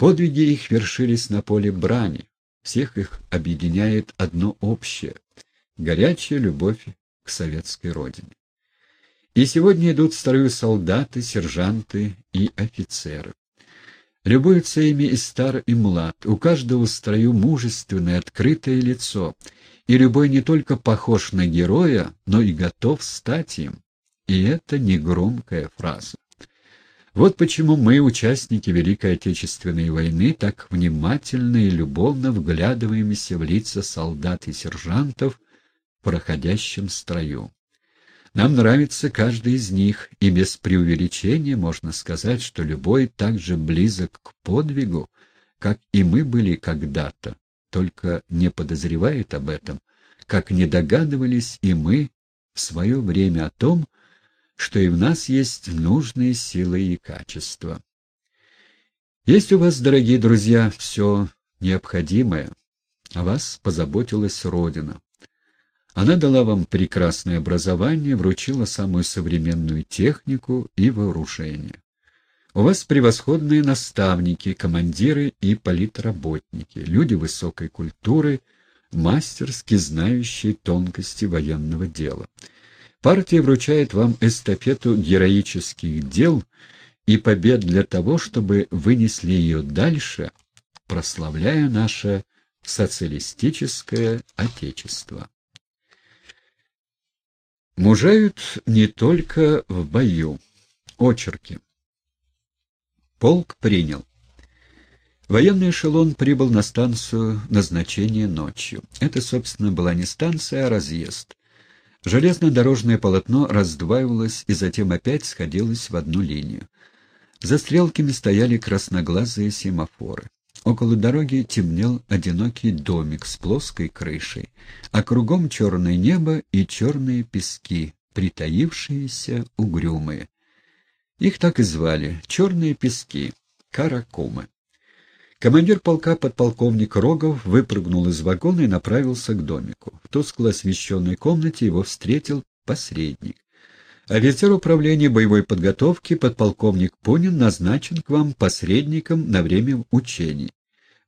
Подвиги их вершились на поле брани. Всех их объединяет одно общее — горячая любовь к советской родине. И сегодня идут в строю солдаты, сержанты и офицеры. Любуются ими и стар, и млад. У каждого в строю мужественное, открытое лицо. И любой не только похож на героя, но и готов стать им. И это не громкая фраза. Вот почему мы, участники Великой Отечественной войны, так внимательно и любовно вглядываемся в лица солдат и сержантов в проходящем строю. Нам нравится каждый из них, и без преувеличения можно сказать, что любой так же близок к подвигу, как и мы были когда-то, только не подозревает об этом, как не догадывались и мы в свое время о том, что и в нас есть нужные силы и качества. Есть у вас, дорогие друзья, все необходимое, о вас позаботилась Родина. Она дала вам прекрасное образование, вручила самую современную технику и вооружение. У вас превосходные наставники, командиры и политработники, люди высокой культуры, мастерски знающие тонкости военного дела. Партия вручает вам эстафету героических дел и побед для того, чтобы вынесли ее дальше, прославляя наше социалистическое отечество. Мужают не только в бою. Очерки. Полк принял. Военный эшелон прибыл на станцию назначения ночью. Это, собственно, была не станция, а разъезд. Железнодорожное полотно раздваивалось и затем опять сходилось в одну линию. За стрелками стояли красноглазые семафоры. Около дороги темнел одинокий домик с плоской крышей, а кругом черное небо и черные пески, притаившиеся угрюмые. Их так и звали — черные пески, каракумы. Командир полка подполковник Рогов выпрыгнул из вагона и направился к домику. В тускло освещенной комнате его встретил посредник. Офицер управления боевой подготовки подполковник Пунин назначен к вам посредником на время учений.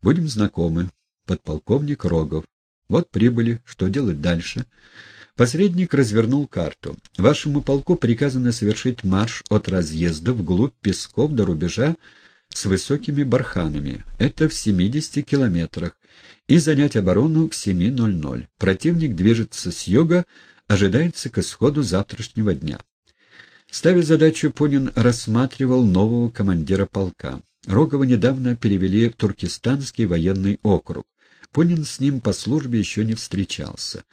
Будем знакомы. Подполковник Рогов. Вот прибыли. Что делать дальше? Посредник развернул карту. Вашему полку приказано совершить марш от разъезда вглубь Песков до рубежа с высокими барханами. Это в 70 километрах. И занять оборону к 7.00. Противник движется с юга, ожидается к исходу завтрашнего дня. Ставя задачу, Пунин рассматривал нового командира полка. Рогова недавно перевели в Туркестанский военный округ. Пунин с ним по службе еще не встречался.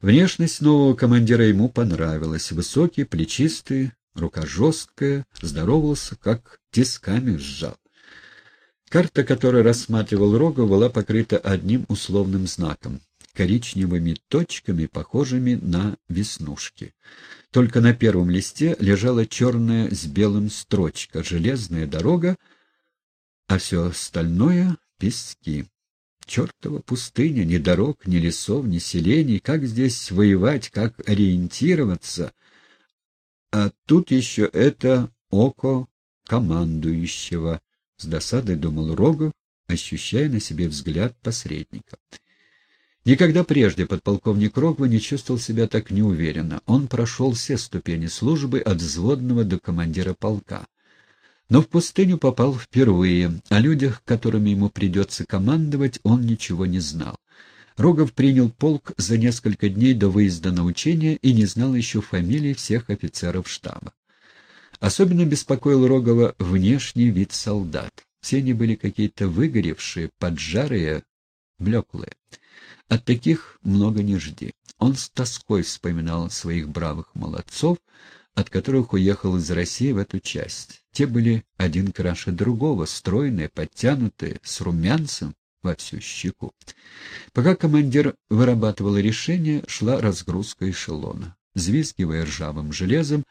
Внешность нового командира ему понравилась. Высокий, плечистый, рука жесткая, здоровался, как тисками сжал. Карта, которую рассматривал Рогов, была покрыта одним условным знаком коричневыми точками, похожими на веснушки. Только на первом листе лежала черная с белым строчка «Железная дорога», а все остальное — пески. Чертова пустыня, ни дорог, ни лесов, ни селений. Как здесь воевать, как ориентироваться? А тут еще это око командующего. С досадой думал Рогов, ощущая на себе взгляд посредника. Никогда прежде подполковник Рогва не чувствовал себя так неуверенно. Он прошел все ступени службы от взводного до командира полка. Но в пустыню попал впервые, о людях, которыми ему придется командовать, он ничего не знал. Рогов принял полк за несколько дней до выезда на учения и не знал еще фамилий всех офицеров штаба. Особенно беспокоил Рогова внешний вид солдат. Все они были какие-то выгоревшие, поджарые, блеклые. От таких много не жди. Он с тоской вспоминал своих бравых молодцов, от которых уехал из России в эту часть. Те были один краше другого, стройные, подтянутые, с румянцем во всю щеку. Пока командир вырабатывал решение, шла разгрузка эшелона. Звизгивая ржавым железом,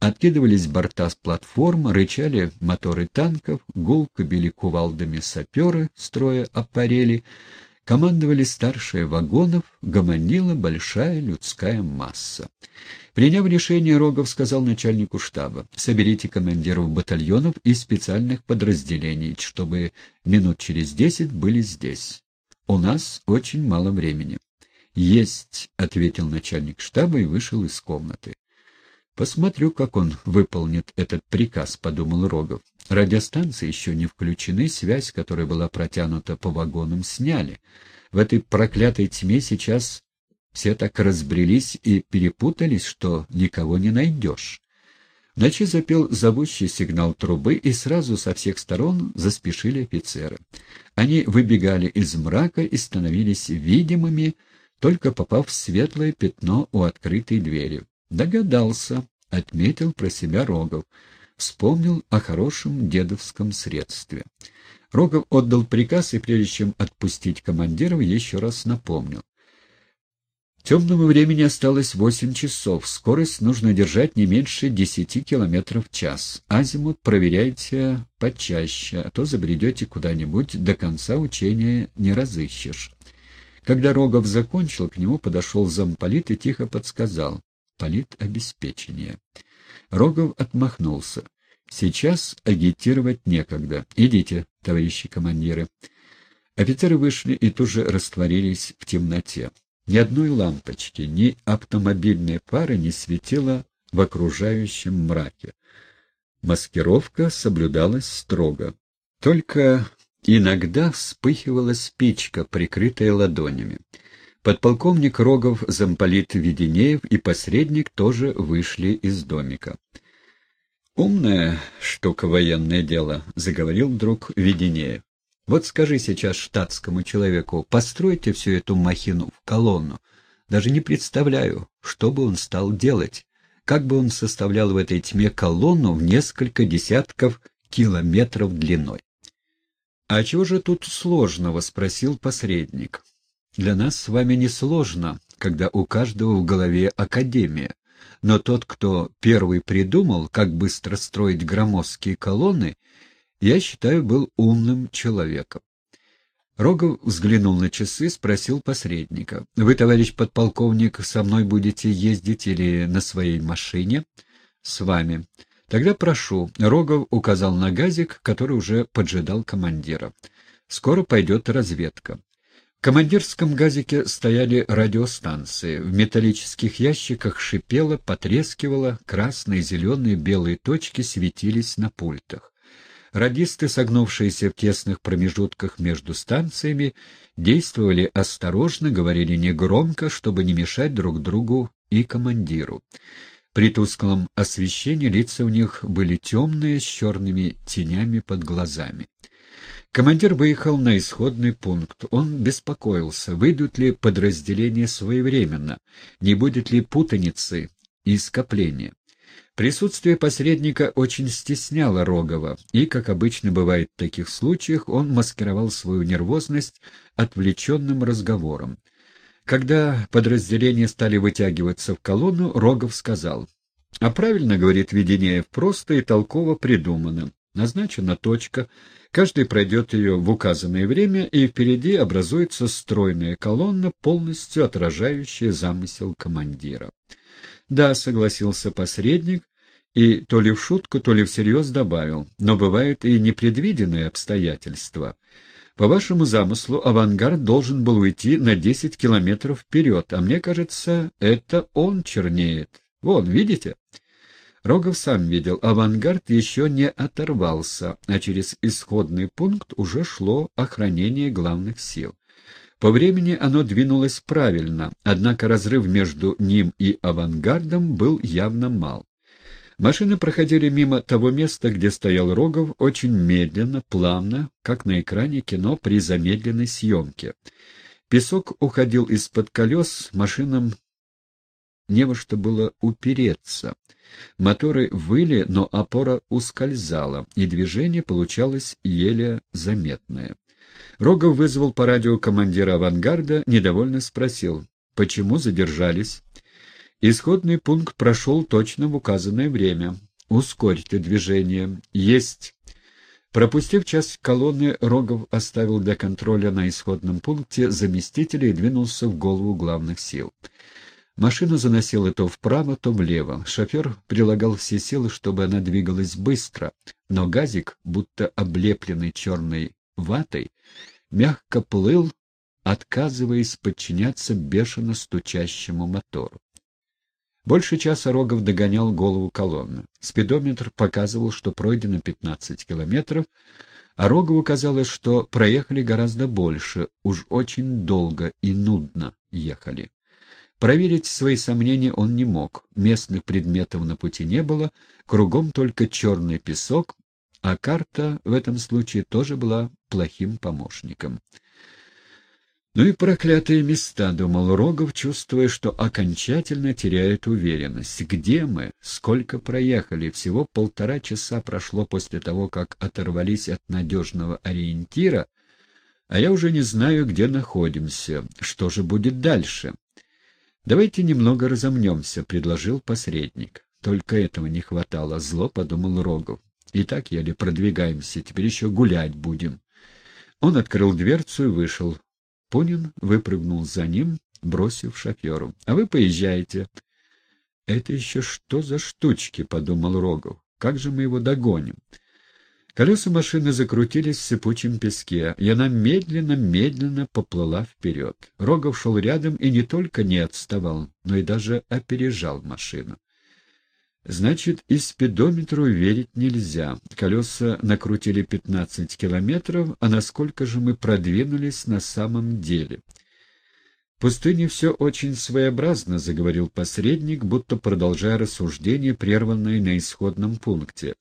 откидывались борта с платформ, рычали моторы танков, гулко били кувалдами саперы, строя аппарели, Командовали старшие вагонов, гомонила большая людская масса. Приняв решение, Рогов сказал начальнику штаба, соберите командиров батальонов и специальных подразделений, чтобы минут через десять были здесь. У нас очень мало времени. «Есть», — ответил начальник штаба и вышел из комнаты. «Посмотрю, как он выполнит этот приказ», — подумал Рогов. Радиостанции еще не включены, связь, которая была протянута по вагонам, сняли. В этой проклятой тьме сейчас все так разбрелись и перепутались, что никого не найдешь. Ночи запел зовущий сигнал трубы, и сразу со всех сторон заспешили офицеры. Они выбегали из мрака и становились видимыми, только попав в светлое пятно у открытой двери. Догадался, отметил про себя Рогов. Вспомнил о хорошем дедовском средстве. Рогов отдал приказ и, прежде чем отпустить командиров, еще раз напомнил. Темному времени осталось восемь часов. Скорость нужно держать не меньше десяти километров в час. Азимут проверяйте почаще, а то забредете куда-нибудь, до конца учения не разыщешь. Когда Рогов закончил, к нему подошел замполит и тихо подсказал. Полит обеспечение. Рогов отмахнулся. Сейчас агитировать некогда. Идите, товарищи командиры. Офицеры вышли и тут же растворились в темноте. Ни одной лампочки, ни автомобильной пары не светило в окружающем мраке. Маскировка соблюдалась строго. Только иногда вспыхивала спичка, прикрытая ладонями. Подполковник Рогов, замполит Веденеев и посредник тоже вышли из домика. «Умная штука военное дело», — заговорил вдруг Веденеев. Вот скажи сейчас штатскому человеку, постройте всю эту махину в колонну. Даже не представляю, что бы он стал делать. Как бы он составлял в этой тьме колонну в несколько десятков километров длиной. «А чего же тут сложного?» — спросил посредник. «Для нас с вами не сложно, когда у каждого в голове академия. Но тот, кто первый придумал, как быстро строить громоздкие колонны, я считаю, был умным человеком. Рогов взглянул на часы, спросил посредника. — Вы, товарищ подполковник, со мной будете ездить или на своей машине? — С вами. — Тогда прошу. Рогов указал на газик, который уже поджидал командира. — Скоро пойдет разведка. Командирском газике стояли радиостанции. В металлических ящиках шипело, потрескивало, красные, зеленые, белые точки светились на пультах. Радисты, согнувшиеся в тесных промежутках между станциями, действовали осторожно, говорили негромко, чтобы не мешать друг другу и командиру. При тусклом освещении лица у них были темные, с черными тенями под глазами. Командир выехал на исходный пункт. Он беспокоился, выйдут ли подразделения своевременно, не будет ли путаницы и скопления. Присутствие посредника очень стесняло Рогова, и, как обычно бывает в таких случаях, он маскировал свою нервозность отвлеченным разговором. Когда подразделения стали вытягиваться в колонну, Рогов сказал, «А правильно, — говорит Веденеев, — просто и толково придумано. Назначена точка, каждый пройдет ее в указанное время, и впереди образуется стройная колонна, полностью отражающая замысел командира». «Да», — согласился посредник, и то ли в шутку, то ли всерьез добавил, «но бывают и непредвиденные обстоятельства. По вашему замыслу, авангард должен был уйти на десять километров вперед, а мне кажется, это он чернеет. Вон, видите?» Рогов сам видел, авангард еще не оторвался, а через исходный пункт уже шло охранение главных сил. По времени оно двинулось правильно, однако разрыв между ним и авангардом был явно мал. Машины проходили мимо того места, где стоял Рогов, очень медленно, плавно, как на экране кино при замедленной съемке. Песок уходил из-под колес, машинам не во что было упереться. Моторы выли, но опора ускользала, и движение получалось еле заметное. Рогов вызвал по радио командира авангарда, недовольно спросил, почему задержались. Исходный пункт прошел точно в указанное время. Ускорьте движение. Есть. Пропустив часть колонны, Рогов оставил для контроля на исходном пункте заместителя и двинулся в голову главных сил. Машину заносило то вправо, то влево. Шофер прилагал все силы, чтобы она двигалась быстро, но газик, будто облепленный черной ватой, мягко плыл, отказываясь подчиняться бешено стучащему мотору. Больше часа Рогов догонял голову колонны. Спидометр показывал, что пройдено 15 километров, а Рогову казалось, что проехали гораздо больше, уж очень долго и нудно ехали. Проверить свои сомнения он не мог. Местных предметов на пути не было, кругом только черный песок, а карта в этом случае тоже была плохим помощником. «Ну и проклятые места», — думал Рогов, чувствуя, что окончательно теряет уверенность. «Где мы? Сколько проехали? Всего полтора часа прошло после того, как оторвались от надежного ориентира, а я уже не знаю, где находимся. Что же будет дальше?» «Давайте немного разомнемся», — предложил посредник. «Только этого не хватало, зло», — подумал Рогов. «И так еле продвигаемся, теперь еще гулять будем». Он открыл дверцу и вышел. Пунин выпрыгнул за ним, бросив шоферу. «А вы поезжаете». «Это еще что за штучки?» — подумал Рогов. «Как же мы его догоним?» Колеса машины закрутились в сыпучем песке, и она медленно-медленно поплыла вперед. Рогов шел рядом и не только не отставал, но и даже опережал машину. Значит, и спидометру верить нельзя. Колеса накрутили 15 километров, а насколько же мы продвинулись на самом деле? В пустыне все очень своеобразно, — заговорил посредник, будто продолжая рассуждение, прерванное на исходном пункте.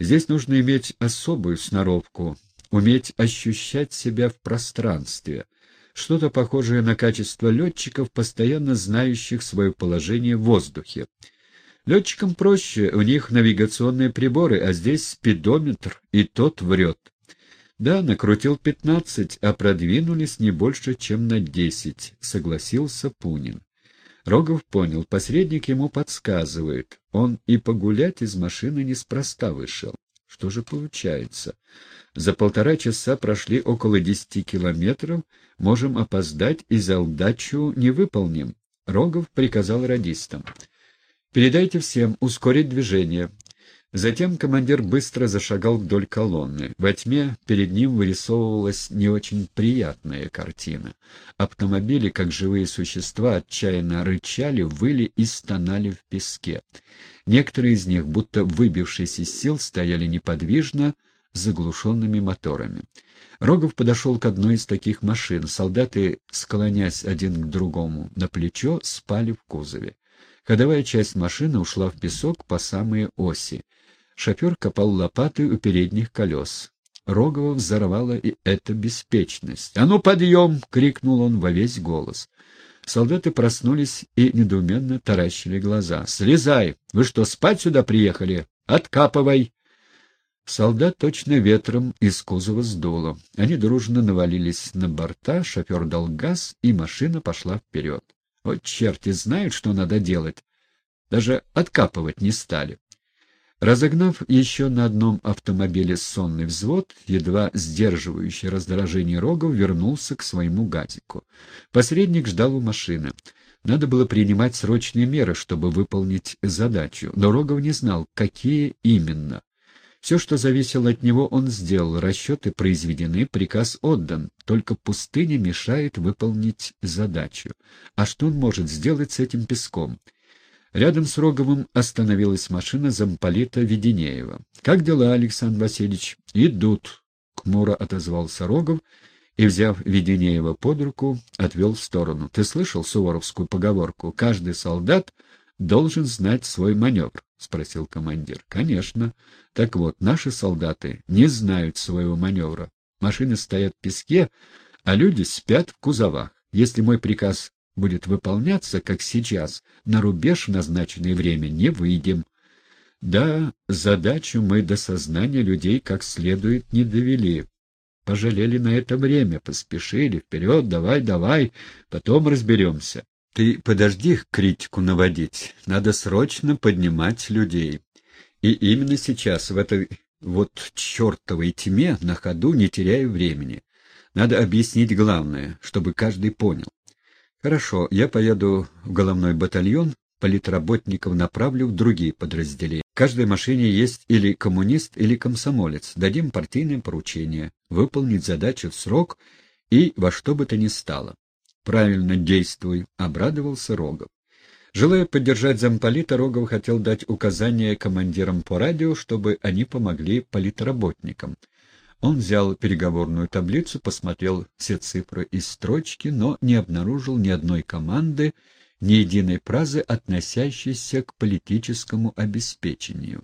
Здесь нужно иметь особую сноровку, уметь ощущать себя в пространстве, что-то похожее на качество летчиков, постоянно знающих свое положение в воздухе. Летчикам проще, у них навигационные приборы, а здесь спидометр, и тот врет. Да, накрутил пятнадцать, а продвинулись не больше, чем на десять, согласился Пунин. Рогов понял, посредник ему подсказывает. Он и погулять из машины неспроста вышел. Что же получается? За полтора часа прошли около десяти километров, можем опоздать и за удачу не выполним. Рогов приказал радистам. «Передайте всем ускорить движение. Затем командир быстро зашагал вдоль колонны. Во тьме перед ним вырисовывалась не очень приятная картина. Автомобили, как живые существа, отчаянно рычали, выли и стонали в песке. Некоторые из них, будто выбившись из сил, стояли неподвижно, заглушенными моторами. Рогов подошел к одной из таких машин. Солдаты, склонясь один к другому на плечо, спали в кузове. Ходовая часть машины ушла в песок по самые оси. Шофер копал лопатой у передних колес. Рогова взорвала и эта беспечность. «А ну, подъем!» — крикнул он во весь голос. Солдаты проснулись и недоуменно таращили глаза. «Слезай! Вы что, спать сюда приехали? Откапывай!» Солдат точно ветром из кузова сдуло. Они дружно навалились на борта, шофер дал газ, и машина пошла вперед. Вот черти знают, что надо делать. Даже откапывать не стали. Разогнав еще на одном автомобиле сонный взвод, едва сдерживающий раздражение Рогов вернулся к своему газику. Посредник ждал у машины. Надо было принимать срочные меры, чтобы выполнить задачу, но Рогов не знал, какие именно. Все, что зависело от него, он сделал, расчеты произведены, приказ отдан, только пустыня мешает выполнить задачу. А что он может сделать с этим песком? Рядом с Роговым остановилась машина замполита Веденеева. — Как дела, Александр Васильевич? — Идут, — хмуро отозвался Рогов и, взяв Веденеева под руку, отвел в сторону. — Ты слышал суворовскую поговорку? Каждый солдат должен знать свой маневр, — спросил командир. — Конечно. Так вот, наши солдаты не знают своего маневра. Машины стоят в песке, а люди спят в кузовах. Если мой приказ будет выполняться, как сейчас, на рубеж в назначенное время не выйдем. Да, задачу мы до сознания людей как следует не довели. Пожалели на это время, поспешили. Вперед, давай, давай, потом разберемся. Ты подожди критику наводить. Надо срочно поднимать людей. И именно сейчас, в этой вот чертовой тьме, на ходу, не теряя времени. Надо объяснить главное, чтобы каждый понял. Хорошо, я поеду в головной батальон, политработников направлю в другие подразделения. В каждой машине есть или коммунист, или комсомолец. Дадим партийное поручение, выполнить задачу в срок и во что бы то ни стало. Правильно действуй, — обрадовался Рогов. Желая поддержать замполита, Рогов хотел дать указания командирам по радио, чтобы они помогли политработникам. Он взял переговорную таблицу, посмотрел все цифры и строчки, но не обнаружил ни одной команды, ни единой фразы, относящейся к политическому обеспечению.